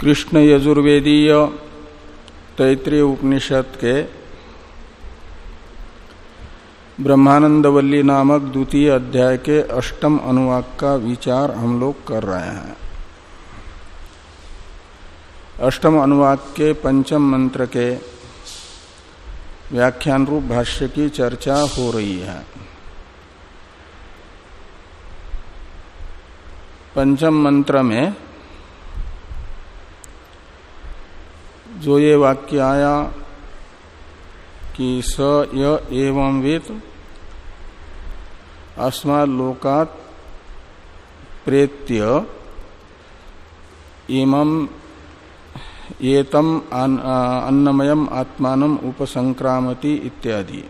कृष्ण यजुर्वेदीय तैतृय उपनिषद के ब्रह्मानंदवल्ली नामक द्वितीय अध्याय के अष्टम अनुवाक का विचार हम लोग कर रहे हैं। अष्टम अनुवाक के पंचम मंत्र के व्याख्यान रूप भाष्य की चर्चा हो रही है। पंचम मंत्र में जो ये वाक्य आया कि स य एवं वेत अस्मा लोकात प्रेत्य इमं एतम अन्नमयम आत्मान उपसंक्रामति इत्यादि।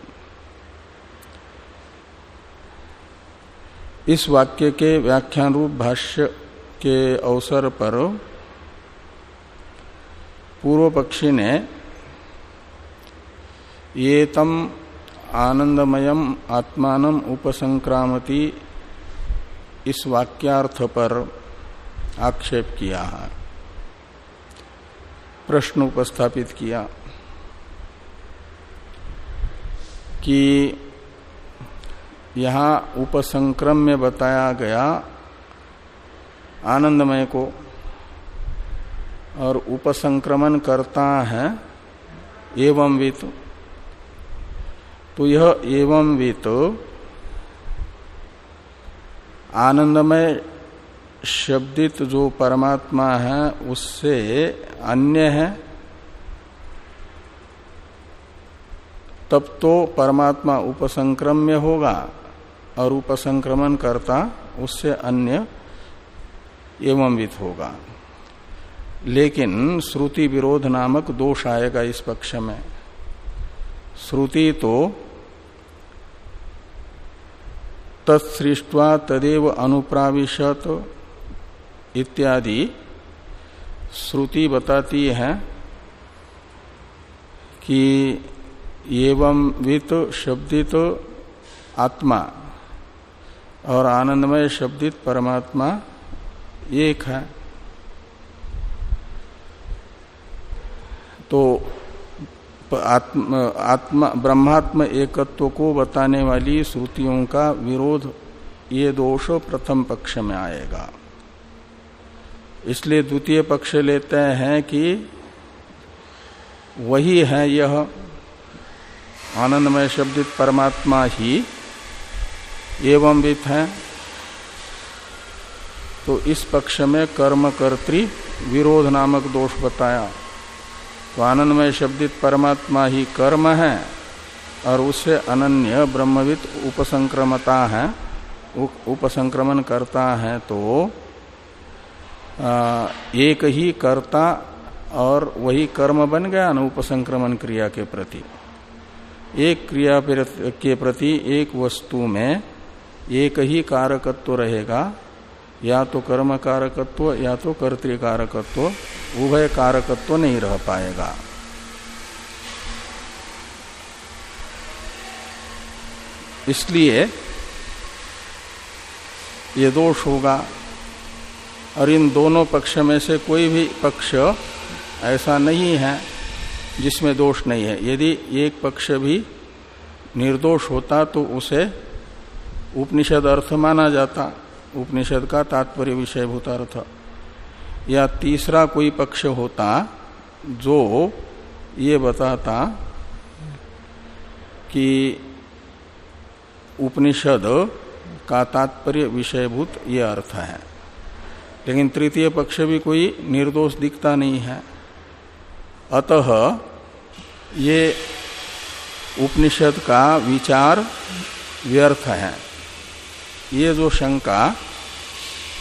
इस वाक्य के व्याख्यान रूप भाष्य के अवसर पर पूर्व पक्षी ने ये तम आनंदमयम आत्मान उपसंक्रामति इस वाक्यार्थ पर आक्षेप किया है। प्रश्न उपस्थापित किया कि यहाँ उपसंक्रम में बताया गया आनंदमय को और उपसंक्रमण करता है, एवं वित। तो यह एवं वित आनंदमय शब्दित जो परमात्मा है, उससे अन्य है। तब तो परमात्मा उपसंक्रम्य होगा और उपसंक्रमण करता, उससे अन्य एवं वित होगा। लेकिन श्रुति विरोध नामक दोष आएगा इस पक्ष में। श्रुति तो तत्सृष्टवा तदेव अनुप्राविशत इत्यादि श्रुति बताती है कि एवं वित शब्दित आत्मा और आनंदमय शब्दित परमात्मा एक है। तो आत्म, आत्मा ब्रह्मात्म एकत्व को बताने वाली श्रुतियों का विरोध ये दोष प्रथम पक्ष में आएगा। इसलिए द्वितीय पक्ष लेते हैं कि वही है यह आनंदमय शब्दित परमात्मा ही एवं वित है। तो इस पक्ष में कर्म कर्तृ विरोध नामक दोष बताया। तो आनंदमय शब्दित परमात्मा ही कर्म है, और उससे अनन्य ब्रह्मविद उपसंक्रमता है उपसंक्रमण करता है तो एक ही कर्ता और वही कर्म बन गया ना उपसंक्रमण क्रिया के प्रति। एक क्रिया के प्रति एक वस्तु में एक ही कारकत्व रहेगा या तो कर्म कारकत्व या तो कर्तिकारकत्व, उभय कारकत्व नहीं रह पाएगा। इसलिए ये दोष होगा। और इन दोनों पक्ष में से कोई भी पक्ष ऐसा नहीं है जिसमें दोष नहीं है। यदि एक पक्ष भी निर्दोष होता तो उसे उपनिषद अर्थ माना जाता। उपनिषद का तात्पर्य विषय भूतार्थ या तीसरा कोई पक्ष होता जो ये बताता कि उपनिषद का तात्पर्य विषयभूत ये अर्थ है। लेकिन तृतीय पक्ष भी कोई निर्दोष दिखता नहीं है। अतः ये उपनिषद का विचार व्यर्थ है। ये जो शंका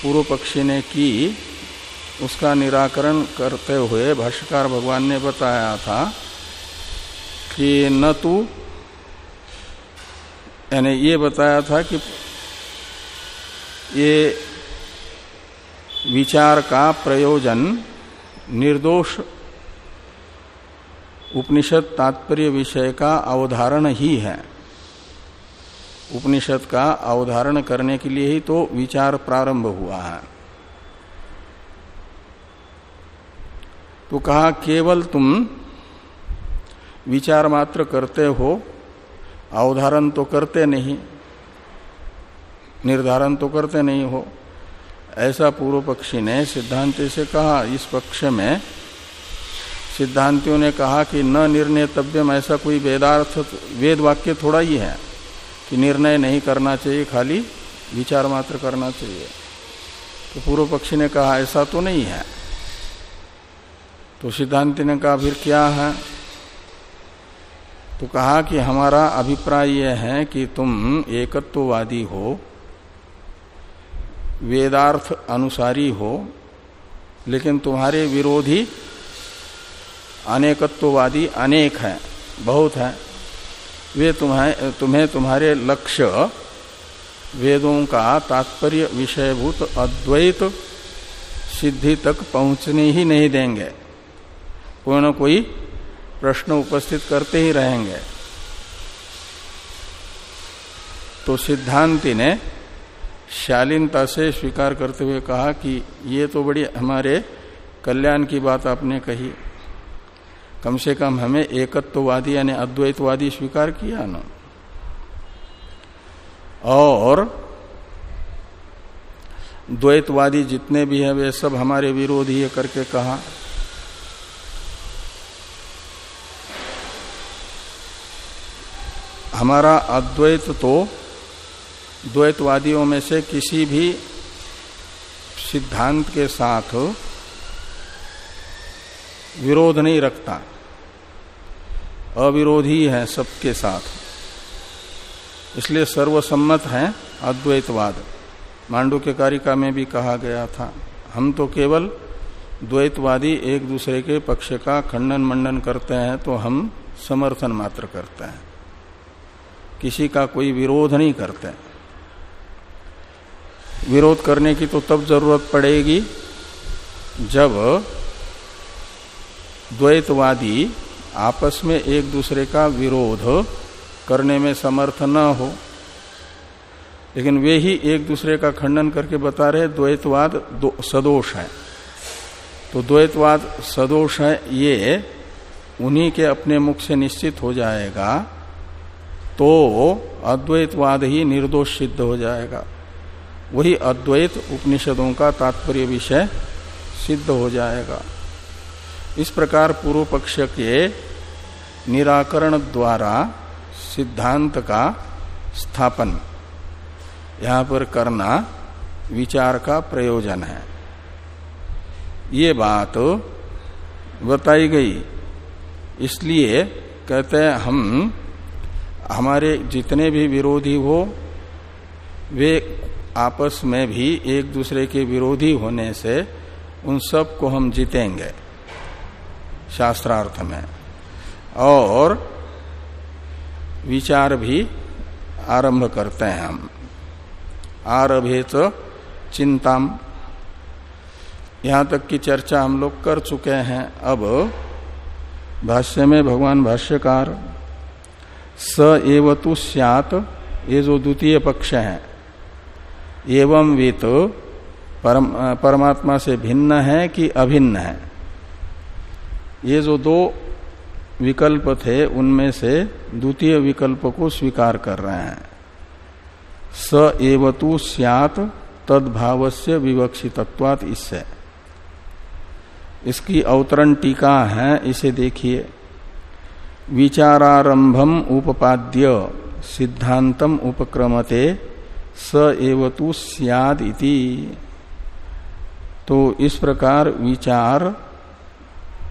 पूर्व पक्षी ने की, उसका निराकरण करते हुए भाष्यकार भगवान ने बताया था कि न तो यानी ये बताया था कि ये विचार का प्रयोजन, निर्दोष उपनिषद तात्पर्य विषय का अवधारण ही है। उपनिषद का अवधारण करने के लिए ही तो विचार प्रारंभ हुआ है। तो कहा, केवल तुम विचार मात्र करते हो, अवधारण तो करते नहीं, निर्धारण तो करते नहीं हो। ऐसा पूर्व पक्षी ने सिद्धांत से कहा, इस पक्ष में सिद्धांतियों ने कहा कि न निर्णय तव्यम ऐसा कोई वेदार्थ, वेद वाक्य थोड़ा ही है। कि निर्णय नहीं करना चाहिए, खाली विचार मात्र करना चाहिए। तो पूर्व पक्षी ने कहा, ऐसा तो नहीं है। तो सिद्धांति ने कहा, फिर क्या है? तो कहा कि हमारा अभिप्राय यह है कि तुम एकत्ववादी हो, वेदार्थ अनुसारी हो, लेकिन तुम्हारे विरोधी अनेकत्ववादी अनेक हैं, बहुत हैं। वे तुम्हें तुम्हें तुम्हारे लक्ष्य वेदों का तात्पर्य विषयभूत अद्वैत सिद्धि तक पहुँचने ही नहीं देंगे। कोई ना कोई प्रश्न उपस्थित करते ही रहेंगे। तो सिद्धांति ने शालीनता से स्वीकार करते हुए कहा कि ये तो बड़ी हमारे कल्याण की बात आपने कही। कम से कम हमें एकत्ववादी यानी अद्वैतवादी स्वीकार किया ना। और द्वैतवादी जितने भी हैं, वे सब हमारे विरोधी है करके कहा। हमारा अद्वैत तो द्वैतवादियों में से किसी भी सिद्धांत के साथ विरोध नहीं रखता। अविरोधी है सबके साथ। इसलिए सर्वसम्मत है अद्वैतवाद। मांडू के कारिका में भी कहा गया था, हम तो केवल द्वैतवादी एक दूसरे के पक्ष का खंडन मंडन करते हैं तो हम समर्थन मात्र करते हैं। किसी का कोई विरोध नहीं करते। विरोध करने की तो तब ज़रूरत पड़ेगी जब द्वैतवादी आपस में एक दूसरे का विरोध करने में समर्थ न हो। लेकिन वे ही एक दूसरे का खंडन करके बता रहे द्वैतवाद सदोष है। तो द्वैतवाद सदोष है, ये उन्हीं के अपने मुख से निश्चित हो जाएगा तो अद्वैतवाद ही निर्दोष सिद्ध हो जाएगा। वही अद्वैत उपनिषदों का तात्पर्य विषय सिद्ध हो जाएगा। इस प्रकार पूर्व पक्ष के निराकरण द्वारा सिद्धांत का स्थापन। यहाँ पर करना विचार का प्रयोजन है। ये बात बताई गई। इसलिए कहते हैं, हम हमारे जितने भी विरोधी हो, वे आपस में भी एक दूसरे के विरोधी होने से उन सबको हम जीतेंगे। शास्त्रार्थ में और विचार भी आरंभ करते हैं हम। आरभे चिंताम। यहाँ तक की चर्चा हम लोग कर चुके हैं। अब भाष्य में भगवान भाष्यकार स एव एवतु सियात ये जो द्वितीय पक्ष है एवं वे तो परम, परमात्मा से भिन्न है कि अभिन्न है? ये जो दो विकल्प थे, उनमें से द्वितीय विकल्प को स्वीकार कर रहे हैं। स एवतु सियात तदभाव से विवक्षितत्वात इससे। इसकी अवतरण टीका है, इसे देखिए। विचारारंभम उपपाद्य, सिद्धांतम उपक्रमते, स एवतु सियाद इति। तो इस प्रकार विचार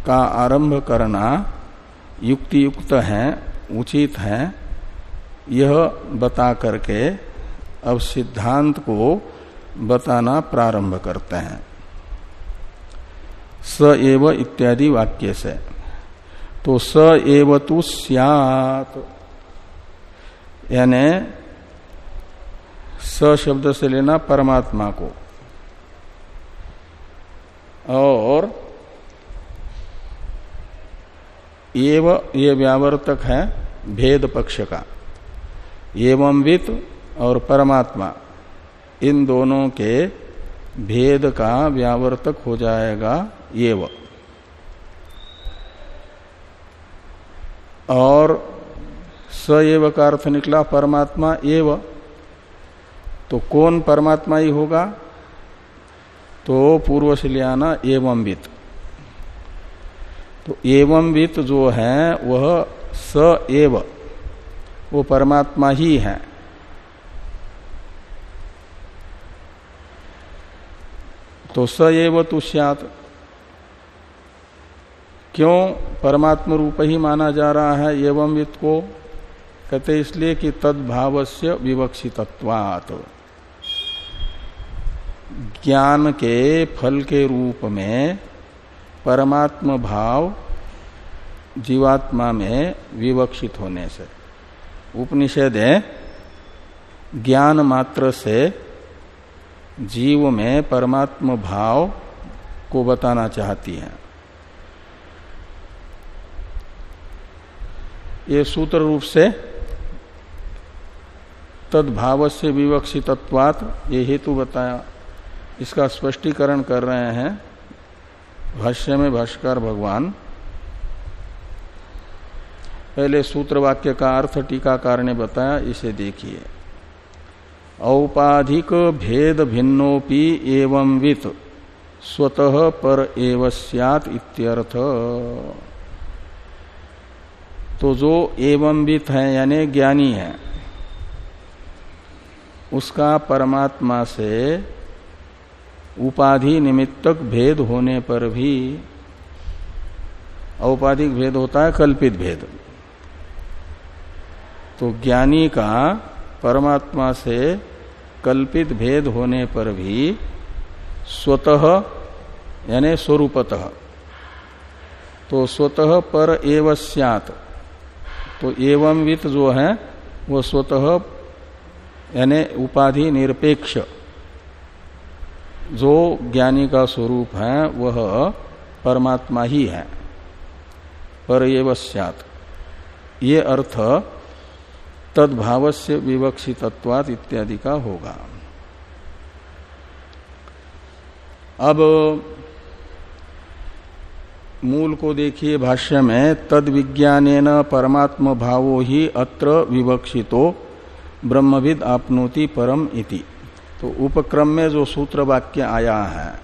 का आरंभ करना युक्ति युक्त है, उचित है, यह बता करके अब सिद्धांत को बताना प्रारंभ करते हैं। स एव इत्यादि वाक्य से। तो स एव तु सियात। यानी स शब्द से लेना परमात्मा को। और एव, ये व्यावर्तक है, भेद पक्ष का। एवं वित और परमात्मा, इन दोनों के भेद का व्यावर्तक हो जाएगा एव। और सएव का अर्थ निकला परमात्मा एव। तो कौन परमात्मा ही होगा? तो पूर्व से लियाना एवं वित्त तो एवं वित्त जो है, वह स एव। वो परमात्मा ही है। तो स एव तुष्यात क्यों? परमात्म रूप ही माना जा रहा है, एवं वित्त को कहते इसलिए कि तदभाव से विवक्षितत्वात्। ज्ञान के फल के रूप में परमात्म भाव जीवात्मा में विवक्षित होने से। उपनिषद ज्ञान मात्र से जीव में परमात्म भाव को बताना चाहती है। ये सूत्र रूप से तदभाव से विवक्षितत्वात ये हेतु बताया, इसका स्पष्टीकरण कर रहे हैं। भाष्य में भाष्कर भगवान, पहले सूत्र वाक्य का अर्थ टीकाकार ने बताया, इसे देखिए। औपाधिक भेद भिन्नोपि एवं वित, स्वतः पर एव सियात इत्यर्थ। तो जो एवं वित है, यानी ज्ञानी है, उसका परमात्मा से उपाधि निमित्तक भेद होने पर भी औपाधिक भेद होता है, कल्पित भेद। तो ज्ञानी का परमात्मा से कल्पित भेद होने पर भी स्वतः, यानी स्वरूपतः। तो स्वतः पर एव तो एवं वित जो है, वो स्वतः, यानी उपाधि निरपेक्ष। जो ज्ञानी का स्वरूप है, वह परमात्मा ही है। पर एव स्यात। ये अर्थ तदभाव से विवक्षितत्वात इत्यादि का होगा। अब मूल को देखिए भाष्य में तद विज्ञान परमात्म भावो ही अत्र विवक्षितो, ब्रह्मविद आपनोति परम इति। तो उपक्रम में जो सूत्र वाक्य आया है,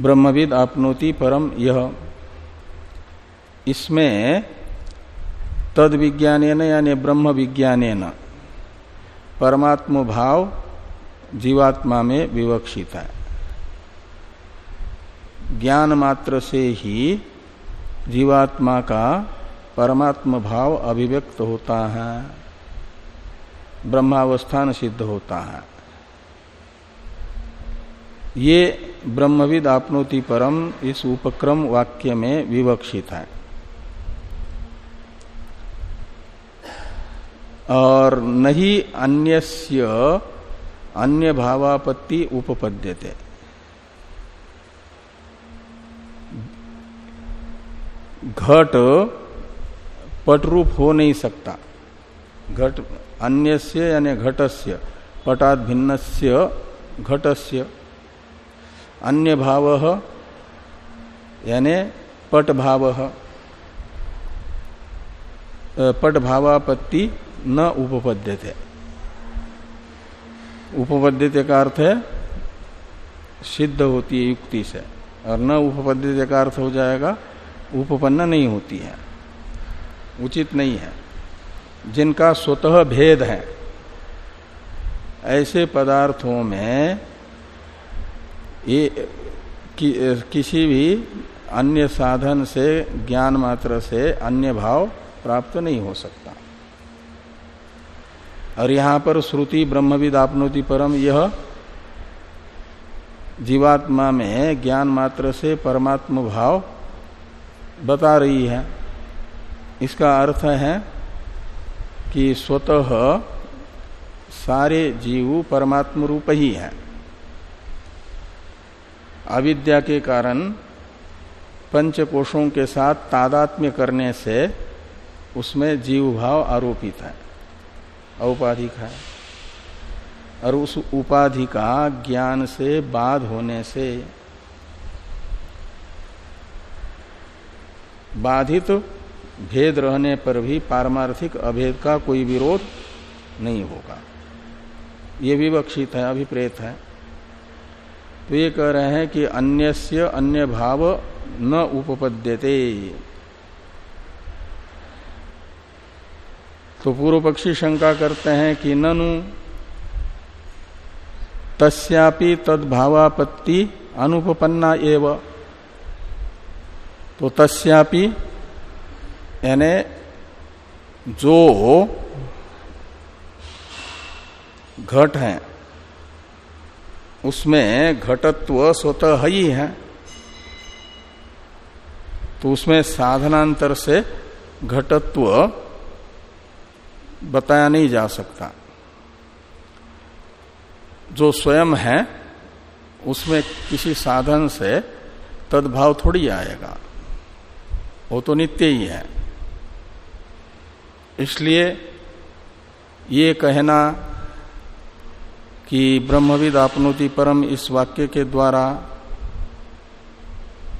ब्रह्मविद आपनोति परम यह, इसमें तद विज्ञान यानी ब्रह्म विज्ञान परमात्म भाव जीवात्मा में विवक्षित है। ज्ञान मात्र से ही जीवात्मा का परमात्म भाव अभिव्यक्त होता है। ब्रह्मावस्थान सिद्ध होता है। ये ब्रह्मविद आपनोति परम इस उपक्रम वाक्य में विवक्षित है। और नहीं अन्यस्य अन्य भावापत्ति उपपद्यते। घट पटरूप हो नहीं सकता। घट अन्यस्य यानी घटस्य पटात भिन्नस्य घटस्य। अन्य भाव यानी पट भाव पट भावापत्ति न उपपद्य थे उपपद्यते का अर्थ है, सिद्ध होती है, युक्ति से। और न उपपद्यते का अर्थ हो जाएगा, उपपन्न नहीं होती है। उचित नहीं है। जिनका स्वतः भेद है। ऐसे पदार्थों में ये कि, किसी भी अन्य साधन से ज्ञान मात्र से अन्य भाव प्राप्त नहीं हो सकता। और यहाँ पर श्रुति ब्रह्मविद आपनोति परम यह जीवात्मा में ज्ञान मात्र से परमात्म भाव बता रही है। इसका अर्थ है कि स्वतः सारे जीव परमात्म रूप ही है। अविद्या के कारण पंच कोशों के साथ तादात्म्य करने से उसमें जीव भाव आरोपित है, औपाधिक है। और उस उपाधि का ज्ञान से बाध होने से बाधित भेद रहने पर भी पारमार्थिक अभेद का कोई विरोध नहीं होगा। ये विवक्षित है, अभिप्रेत है। तो ये कह रहे हैं कि अन्यस्य अन्य भाव न उपपद्यते। तो पूर्व पक्षी शंका करते हैं कि ननु तस्यापि तदभावापत्ति अनुपन्ना एव। तो तस्यापि यानी जो घट है, उसमें घटत्व स्वतः ही है। तो उसमें साधनांतर से घटत्व बताया नहीं जा सकता। जो स्वयं है, उसमें किसी साधन से तद्भाव थोड़ी आएगा। वो तो नित्य ही है। इसलिए ये कहना कि ब्रह्मविद आपनोति परम इस वाक्य के द्वारा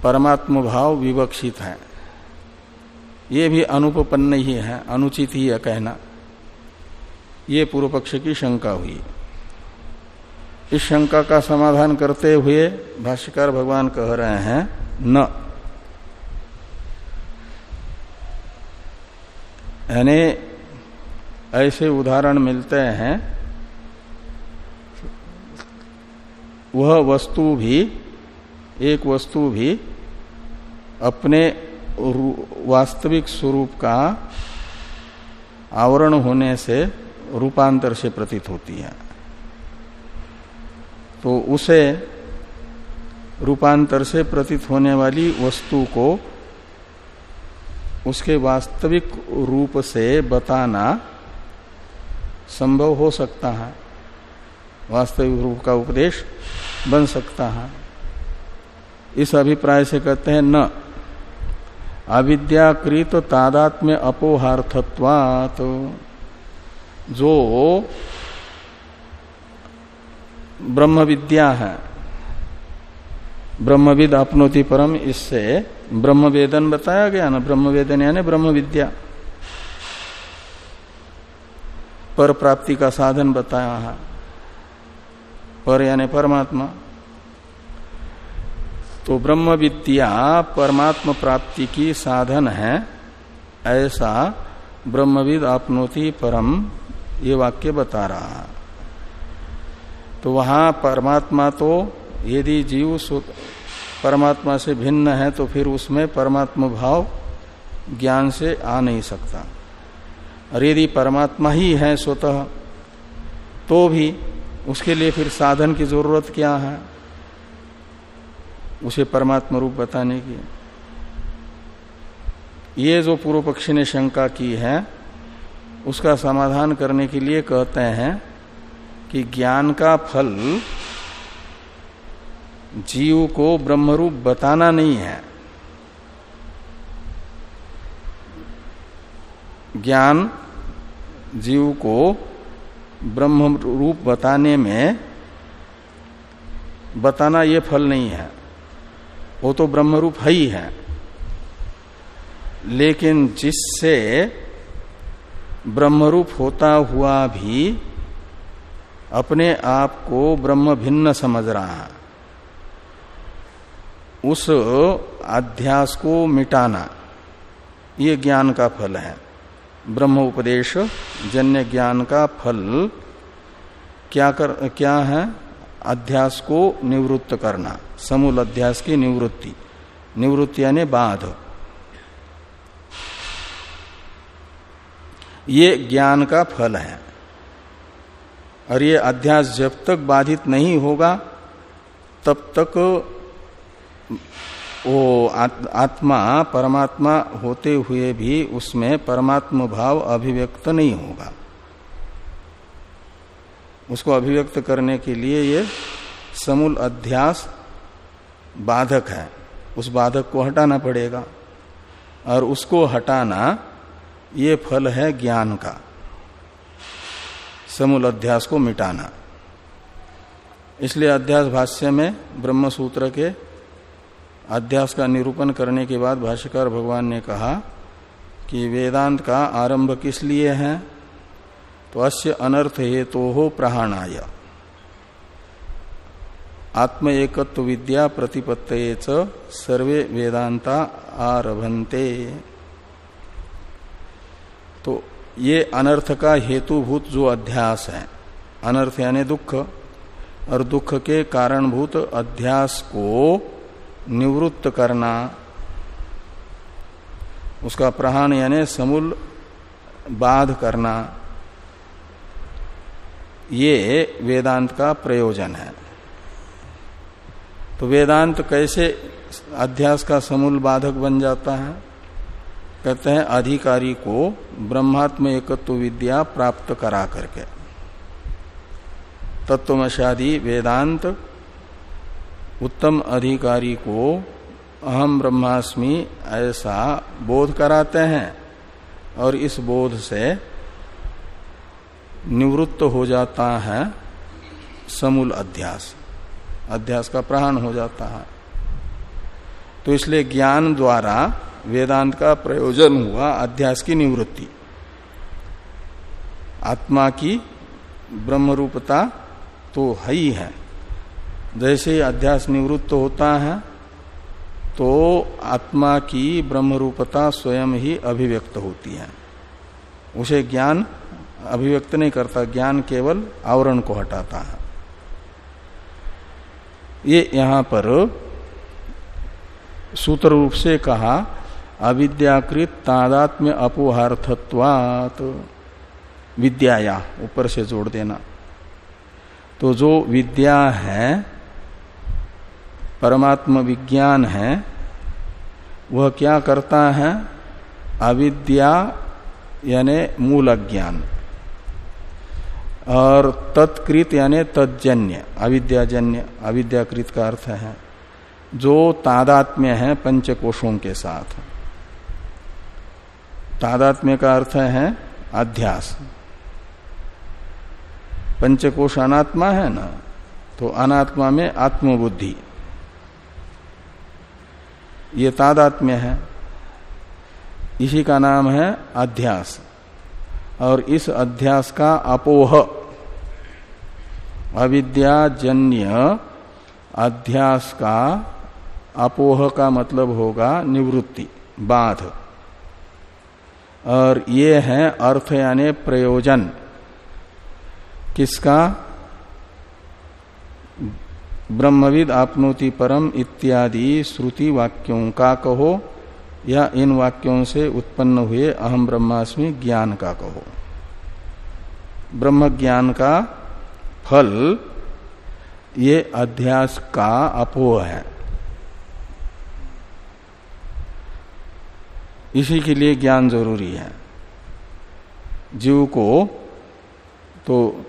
परमात्म भाव विवक्षित है। ये भी अनुपन्न ही है, अनुचित ही है कहना। ये पूर्व पक्ष की शंका हुई। इस शंका का समाधान करते हुए भाष्यकार भगवान कह रहे हैं, न। यानी ऐसे उदाहरण मिलते हैं। वह वस्तु भी, एक वस्तु भी अपने वास्तविक स्वरूप का आवरण होने से रूपांतर से प्रतीत होती है। तो उसे रूपांतर से प्रतीत होने वाली वस्तु को उसके वास्तविक रूप से बताना संभव हो सकता है। वास्तविक रूप का उपदेश बन सकता है। इस अभिप्राय से कहते हैं, न। अविद्याकृत तादात्म्य अपोहार्थत्वात्। जो ब्रह्म विद्या है ब्रह्मविद अपनोति परम, इससे ब्रह्म वेदन बताया गया ना ब्रह्म वेदन यानी ब्रह्म विद्या पर प्राप्ति का साधन बताया है। पर यानी परमात्मा। तो ब्रह्म विद्या परमात्मा प्राप्ति की साधन है, ऐसा ब्रह्मविद आपनोति परम ये वाक्य बता रहा तो वहाँ परमात्मा तो यदि जीव परमात्मा से भिन्न है तो फिर उसमें परमात्मा भाव ज्ञान से आ नहीं सकता। और यदि परमात्मा ही है स्वतः तो भी उसके लिए फिर साधन की ज़रूरत क्या है? उसे परमात्मा रूप बताने की। ये जो पूर्व पक्षी ने शंका की है, उसका समाधान करने के लिए कहते हैं कि ज्ञान का फल जीव को ब्रह्मरूप बताना नहीं है। ज्ञान जीव को ब्रह्म रूप बताने में बताना ये फल नहीं है। वो तो ब्रह्मरूप है ही है। लेकिन जिससे ब्रह्मरूप होता हुआ भी अपने आप को ब्रह्म भिन्न समझ रहा है। उस अध्यास को मिटाना, ये ज्ञान का फल है। ब्रह्म उपदेश, जन्य ज्ञान का फल क्या कर, क्या है? अध्यास को निवृत्त करना, समूल अध्यास की निवृत्ति। निवृत्ति यानी बाध। ये ज्ञान का फल है। और ये अध्यास जब तक बाधित नहीं होगा, तब तक वो आत्मा, परमात्मा होते हुए भी उसमें परमात्म भाव अभिव्यक्त नहीं होगा। उसको अभिव्यक्त करने के लिए ये समूल अध्यास बाधक है। उस बाधक को हटाना पड़ेगा और उसको हटाना ये फल है ज्ञान का। समूल अध्यास को मिटाना। इसलिए अध्यास भाष्य में ब्रह्म सूत्र के अध्यास का निरूपण करने के बाद भाष्यकार भगवान ने कहा कि वेदांत का आरंभ किस लिए है? तो अस्य अनर्थ हेतु तो हो प्रहाणाय। आत्म एकत्व विद्या प्रतिपत्त सर्वे वेदांता आरभंते तो ये अनर्थ का हेतुभूत जो अध्यास है, अनर्थ यानी दुख, और दुख के कारणभूत अध्यास को निवृत्त करना, उसका प्रहाण यानी समूल बाध करना, ये वेदांत का प्रयोजन है। तो वेदांत कैसे अध्यास का समूल बाधक बन जाता है? कहते हैं, अधिकारी को ब्रह्मात्म एकत्व विद्या प्राप्त करा करके। तत्वशादी वेदांत उत्तम अधिकारी को अहम ब्रह्मास्मि ऐसा बोध कराते हैं और इस बोध से निवृत्त हो जाता है समूल अध्यास। अध्यास का प्रहण हो जाता है। तो इसलिए ज्ञान द्वारा वेदांत का प्रयोजन हुआ अध्यास की निवृत्ति। आत्मा की ब्रह्म रूपता तो है ही है। जैसे ही अध्यास निवृत्त होता है तो आत्मा की ब्रह्म रूपता स्वयं ही अभिव्यक्त होती है। उसे ज्ञान अभिव्यक्त नहीं करता, ज्ञान केवल आवरण को हटाता है। ये यहाँ पर सूत्र रूप से कहा, अविद्याकृत तादात्म्य अपोहार्थत्वात, विद्याया, ऊपर से जोड़ देना। तो जो विद्या है परमात्म विज्ञान है, वह क्या करता है? अविद्या यानी मूल अज्ञान। और तत्कृत यानी तजन्य अविद्याजन्य, अविद्याकृत का अर्थ है, जो तादात्म्य है पंचकोशों के साथ। तादात्म्य का अर्थ है अध्यास। पंचकोश अनात्मा है ना तो अनात्मा में आत्मबुद्धि। ये तादात्म्य है। इसी का नाम है अध्यास। और इस अध्यास का अपोह। अविद्याजन्य अध्यास का अपोह का मतलब होगा निवृत्ति, बाध। और ये है अर्थ यानी प्रयोजन। किसका? ब्रह्मविद आपनोति परम इत्यादि श्रुति वाक्यों का कहो, या इन वाक्यों से उत्पन्न हुए अहम ब्रह्मास्मि ज्ञान का कहो। ब्रह्म ज्ञान का फल, ये अध्यास का अपोह है। इसी के लिए ज्ञान ज़रूरी है। जीव को तो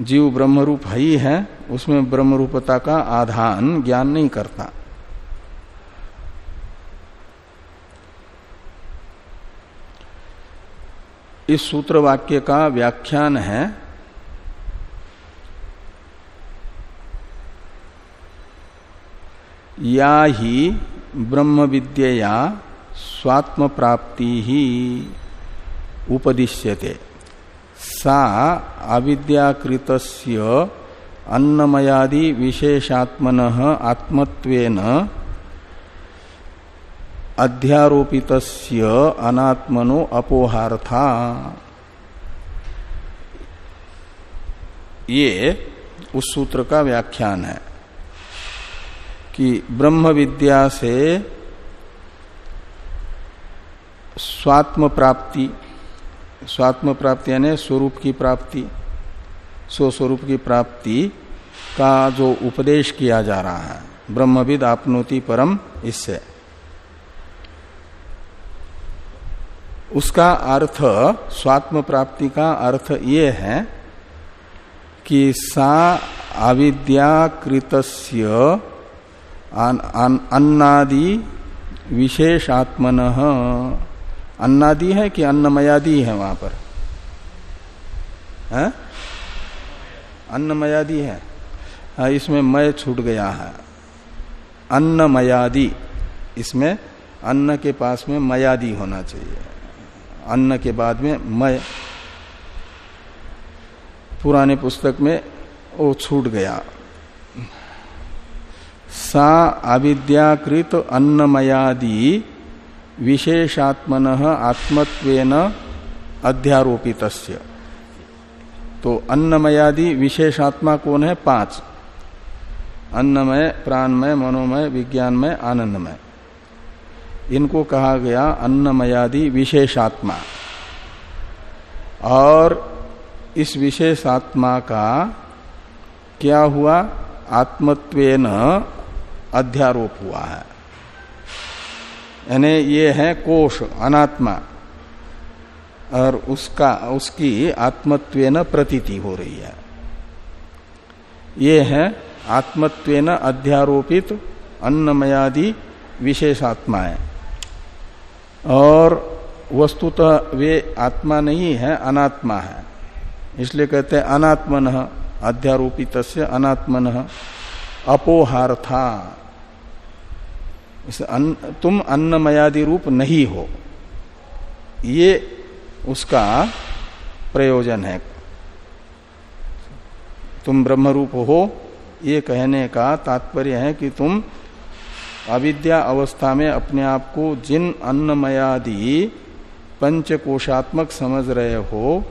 जीव ब्रह्मरूप ही है उसमें ब्रह्मरूपता का आधान ज्ञान नहीं करता। इस सूत्र वाक्य का व्याख्यान है, या ही ब्रह्म विद्या स्वात्म प्राप्ति ही उपदिश्यते। सा अविद्याकृत अन्नमयादि विशेषात्मन आत्मत्वेन अध्यारोपित अनात्मनो अपोहार्था। ये उस सूत्र का व्याख्यान है कि ब्रह्म विद्या से स्वात्म प्राप्ति स्वात्म प्राप्ति यानी स्वरूप की प्राप्ति, स्वस्वरूप की प्राप्ति का जो उपदेश किया जा रहा है। ब्रह्मविद आपनोति परम इससे। उसका अर्थ स्वात्म प्राप्ति का अर्थ ये है कि सा अविद्याकृत अन्नादि विशेषात्मन अन्नादि है कि अन्नमयादि है वहाँ पर? है? अन्नमयादि है। हाँ इसमें मय छूट गया है। अन्नमयादि। इसमें अन्न के पास में मयादि होना चाहिए। अन्न के बाद में मय। पुराने पुस्तक में वो छूट गया। सा अविद्याकृत अन्नमयादि विशेषात्मन आत्मत्वेन अध्यारोपित तो अन्नमयादि विशेषात्मा कौन है? पाँच। अन्नमय, प्राणमय, मनोमय, विज्ञानमय, आनंदमय। इनको कहा गया अन्नमयादि विशेषात्मा। और इस विशेषात्मा का क्या हुआ? आत्मत्वेन अध्यारोप हुआ है। यानी ये है कोष, अनात्मा। और उसका, उसकी आत्मत्वेन प्रतीति हो रही है। ये है आत्मत्वेन अध्यारोपित अन्नमयादि विशेषात्माएँ। और वस्तुतः वे आत्मा नहीं है, अनात्मा है। इसलिए कहते हैं अनात्मन अध्यारोपित अनात्मन, अपोहार्था। अन, तुम अन्नमयादि रूप नहीं हो। ये उसका प्रयोजन है। तुम ब्रह्म रूप हो ये कहने का तात्पर्य है कि तुम अविद्या अवस्था में अपने आप को जिन अन्नमयादि पंचकोशात्मक समझ रहे हो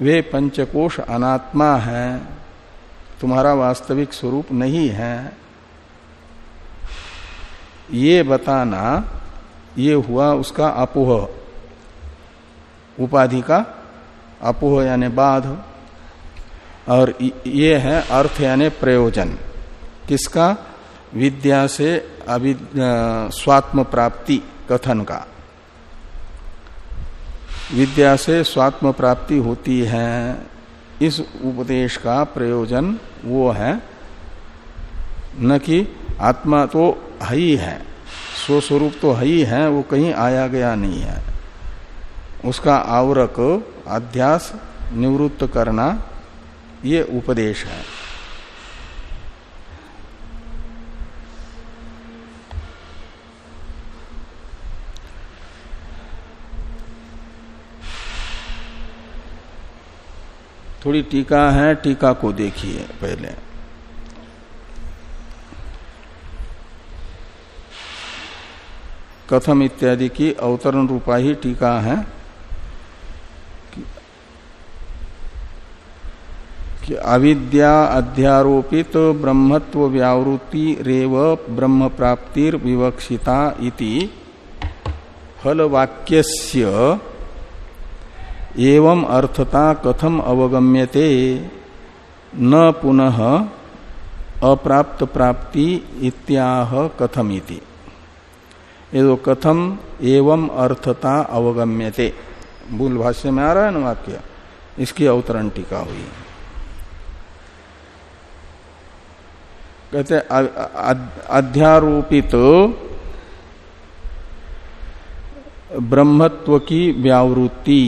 वे पंचकोश अनात्मा है। तुम्हारा वास्तविक स्वरूप नहीं है। ये बताना, ये हुआ उसका अपोह। उपाधि का अपोह यानी बाध। और ये है अर्थ यानी प्रयोजन। किसका? विद्या से अभि स्वात्म प्राप्ति कथन का। विद्या से स्वात्म प्राप्ति होती है। इस उपदेश का प्रयोजन वो है न कि आत्मा तो है ही स्वस्वरूप तो ही है, वो कहीं आया गया नहीं है। उसका आवरक, अध्यास, निवृत्त करना, ये उपदेश है। थोड़ी टीका है, टीका को देखिए पहले। कथम इत्यादि की अवतरण रूपा ही टीका है कि अविद्या अध्यारोपित ब्रह्मत्व व्यावृत्ति रेव ब्रह्म प्राप्तिर विवक्षिता इति फलवाक्यस्य एवं अर्थता कथम अवगम्यते न पुनः अप्राप्त प्राप्ति इत्याह कथमिति। ये तो कथम एवं अर्थता अवगम्यते। मूल भाष्य में आ रहा है ना वाक्य? इसकी अवतरण टीका हुई। कहते अध्यारोपित ब्रह्मत्व की व्यावृत्ति।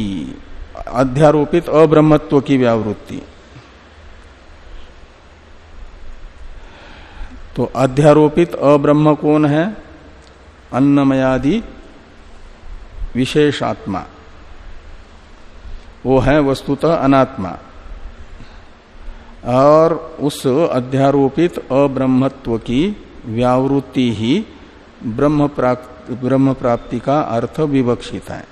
अध्यारोपित अब्रह्मत्व की व्यावृत्ति। तो अध्यारोपित अब्रह्म कौन है? अन्नमयादि विशेषात्मा। वो है वस्तुतः अनात्मा। और उस अध्यारोपित अब्रह्मत्व की व्यावृत्ति ही ब्रह्म ब्रह्म प्राप्ति का अर्थ विवक्षित है।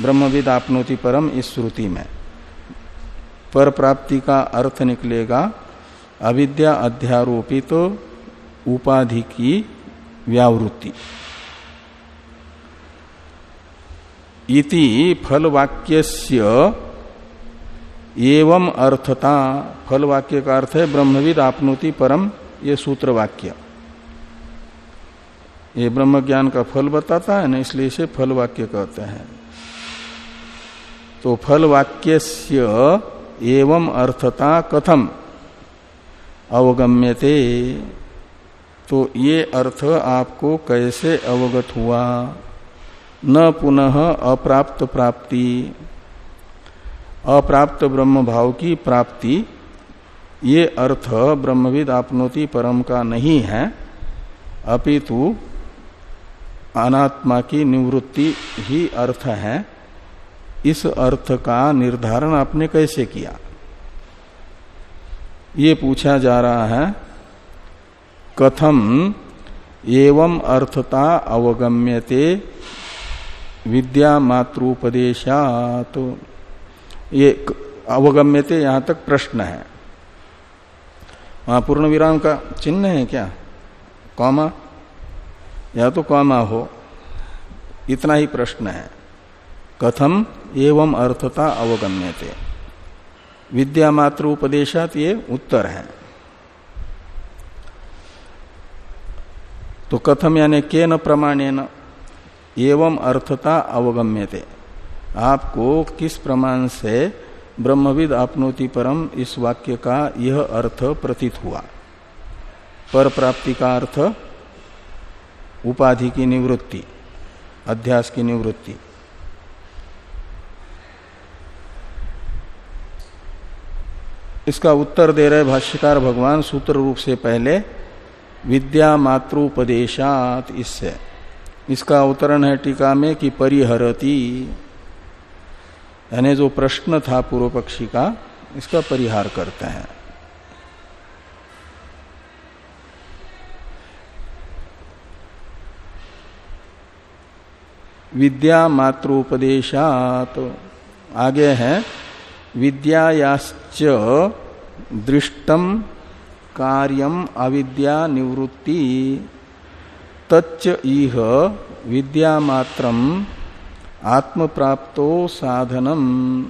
ब्रह्मविद आपनोति परम इस श्रुति में। पर प्राप्ति का अर्थ निकलेगा अविद्या अध्यारोपित तो उपाधि की व्यावृत्ति। इति फल वाक्यस्य एवं अर्थता। फल वाक्य का अर्थ है ब्रह्मविद आपनोति परम, ये सूत्र वाक्य ये ब्रह्म ज्ञान का फल बताता है ना, इसलिए इसे फल वाक्य कहते हैं। तो फल वाक्य एवं अर्थता कथम? अवगम्यते। तो ये अर्थ आपको कैसे अवगत हुआ? न पुनः अप्राप्त प्राप्ति। अप्राप्त ब्रह्म भाव की प्राप्ति। ये अर्थ ब्रह्मविद आपनोति परम का नहीं है। अपितु अनात्मा की निवृत्ति ही अर्थ है। इस अर्थ का निर्धारण आपने कैसे किया? ये पूछा जा रहा है कथम एवं अर्थता अवगम्यते विद्या मातृपदेशात ये अवगम्यते यहाँ तक प्रश्न है। वहाँ पूर्ण विराम का चिन्ह है क्या? कौमा? या तो कौमा हो। इतना ही प्रश्न है। कथम एवं अर्थता अवगम्यते। विद्या मात्र उपदेशात ये उत्तर है। तो कथम यानी के न प्रमाणे एवं अर्थता अवगम्यते। आपको किस प्रमाण से ब्रह्मविद आपनोति परम इस वाक्य का यह अर्थ प्रतीत हुआ? पर प्राप्ति का अर्थ उपाधि की निवृत्ति, अध्यास की निवृत्ति। इसका उत्तर दे रहे भाष्यकार भगवान सूत्र रूप से पहले विद्या मातृपदेशात इससे। इसका अवतरण है टीका में कि परिहरती। यानी जो प्रश्न था पूर्व पक्षी का, इसका परिहार करते हैं। विद्या मातृपदेशात आगे है, विद्यायाश्च दृष्टम कार्यम अविद्या निवृत्ति। तच्च इह विद्या मात्रम आत्म प्राप्तो साधनम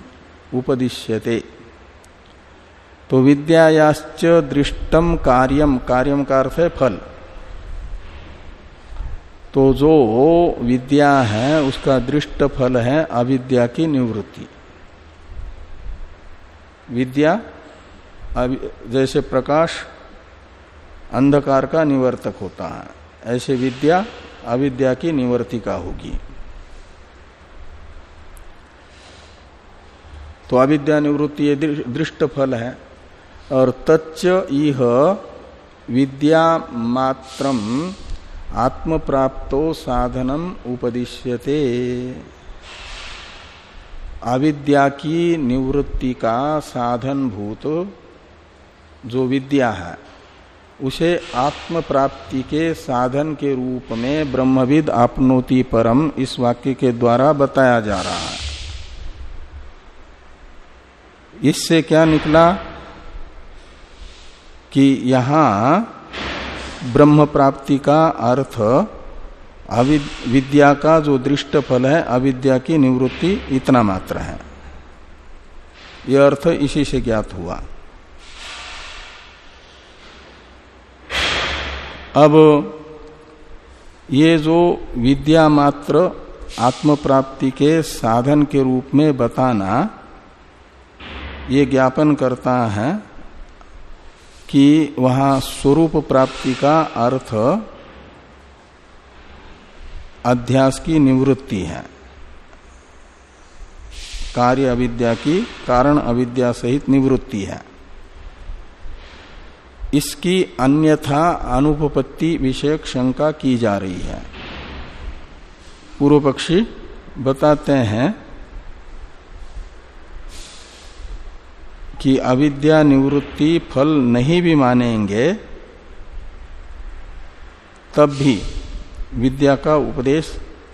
उपदिश्यते। तो विद्यायाश्च दृष्टम कार्यम। कार्यम का अर्थ है फल। तो जो विद्या है, उसका दृष्ट फल है अविद्या की निवृत्ति। विद्या जैसे प्रकाश अंधकार का निवर्तक होता है, ऐसे विद्या अविद्या की निवर्तिका होगी। तो अविद्या निवृत्ति ये दृष्ट फल है, और तच्च इह विद्या मात्रम आत्म प्राप्तो साधनम उपदिश्यते। अविद्या की निवृत्ति का साधन भूत जो विद्या है, उसे आत्म प्राप्ति के साधन के रूप में ब्रह्मविद आपनोति परम इस वाक्य के द्वारा बताया जा रहा है। इससे क्या निकला कि यहाँ ब्रह्म प्राप्ति का अर्थ विद्या का जो दृष्ट फल है, अविद्या की निवृत्ति इतना मात्र है। यह अर्थ इसी से ज्ञात हुआ। अब ये जो विद्या मात्र आत्म प्राप्ति के साधन के रूप में बताना, ये ज्ञापन करता है कि वहाँ स्वरूप प्राप्ति का अर्थ अध्यास की निवृत्ति है। कार्य अविद्या की कारण अविद्या सहित निवृत्ति है। इसकी अन्यथा अनुपपत्ति विषयक शंका की जा रही है। पूर्व पक्षी बताते हैं कि अविद्या निवृत्ति फल नहीं भी मानेंगे, तब भी विद्या का उपदेश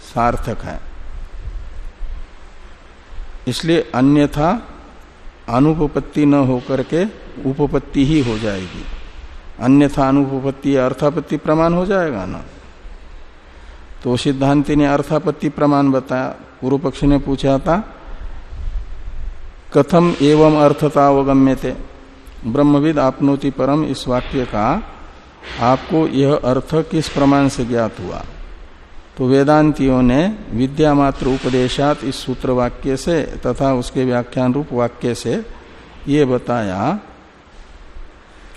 सार्थक है। इसलिए अन्यथा अनुपपत्ति न होकर के उपपत्ति ही हो जाएगी। अन्यथा अनुपपत्ति अर्थापत्ति प्रमाण हो जाएगा ना? तो सिद्धांति ने अर्थापत्ति प्रमाण बताया। पूर्व पक्ष ने पूछा था, कथम एवं अर्थता अवगम्य थे ब्रह्मविद आपनोति परम इस वाक्य का, आपको यह अर्थ किस प्रमाण से ज्ञात हुआ? तो वेदांतियों ने विद्या मात्र उपदेशात इस सूत्र वाक्य से तथा उसके व्याख्यान रूप वाक्य से ये बताया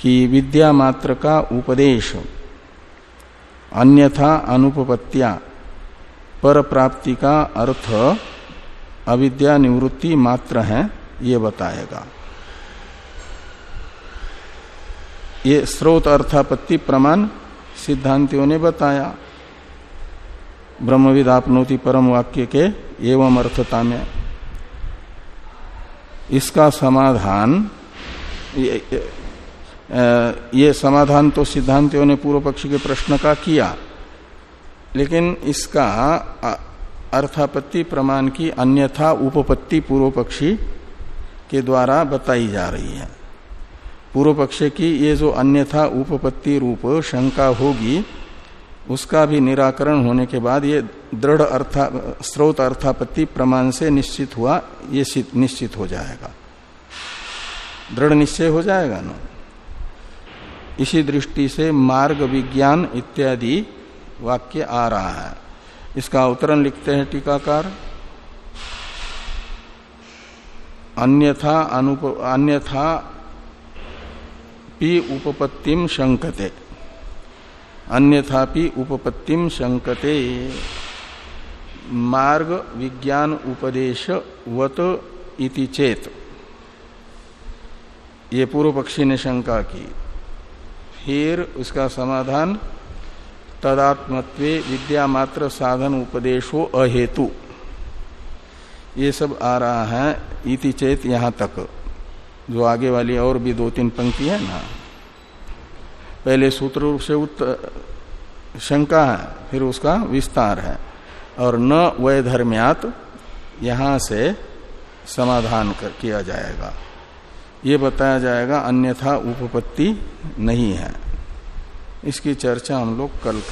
कि विद्या मात्र का उपदेश। अन्यथा अनुपत्या पर प्राप्ति का अर्थ, अविद्या निवृत्ति मात्र है, ये बताएगा। ये स्रोत अर्थापत्ति प्रमाण सिद्धांतियों ने बताया। ब्रह्मविद आपनोति परम वाक्य के एवं अर्थता में। इसका समाधान ये समाधान तो सिद्धांतियों ने पूर्व पक्षी के प्रश्न का किया। लेकिन इसका अर्थापत्ति प्रमाण की अन्यथा उपपत्ति पूर्व पक्षी के द्वारा बताई जा रही है। पूर्व पक्ष की ये जो अन्यथा उपपत्ति रूप शंका होगी, उसका भी निराकरण होने के बाद ये दृढ़ अर्था, स्रोत अर्थापत्ति प्रमाण से निश्चित हुआ, ये निश्चित हो जाएगा। दृढ़ निश्चय हो जाएगा ना? इसी दृष्टि से मार्ग विज्ञान इत्यादि वाक्य आ रहा है। इसका अवतरण लिखते हैं टीकाकार। अन्यथा अनुप, अन्यथा पी उपपत्तिम शंकते अन्यथापि उपपत्तिम शंकते मार्ग विज्ञान उपदेश वत इति चेत। ये पूर्व पक्षी ने शंका की। फिर उसका समाधान तदात्मत्वे विद्या मात्र साधन उपदेशो अहेतु। ये सब आ रहा है, इति चेत यहाँ तक। जो आगे वाली और भी दो तीन पंक्ति है ना। पहले सूत्र रूप से उत्तर शंका है, फिर उसका विस्तार है। और न वैधर्म्यात यहाँ से समाधान कर किया जाएगा। ये बताया जाएगा अन्यथा उपपत्ति नहीं है। इसकी चर्चा हम लोग कल करें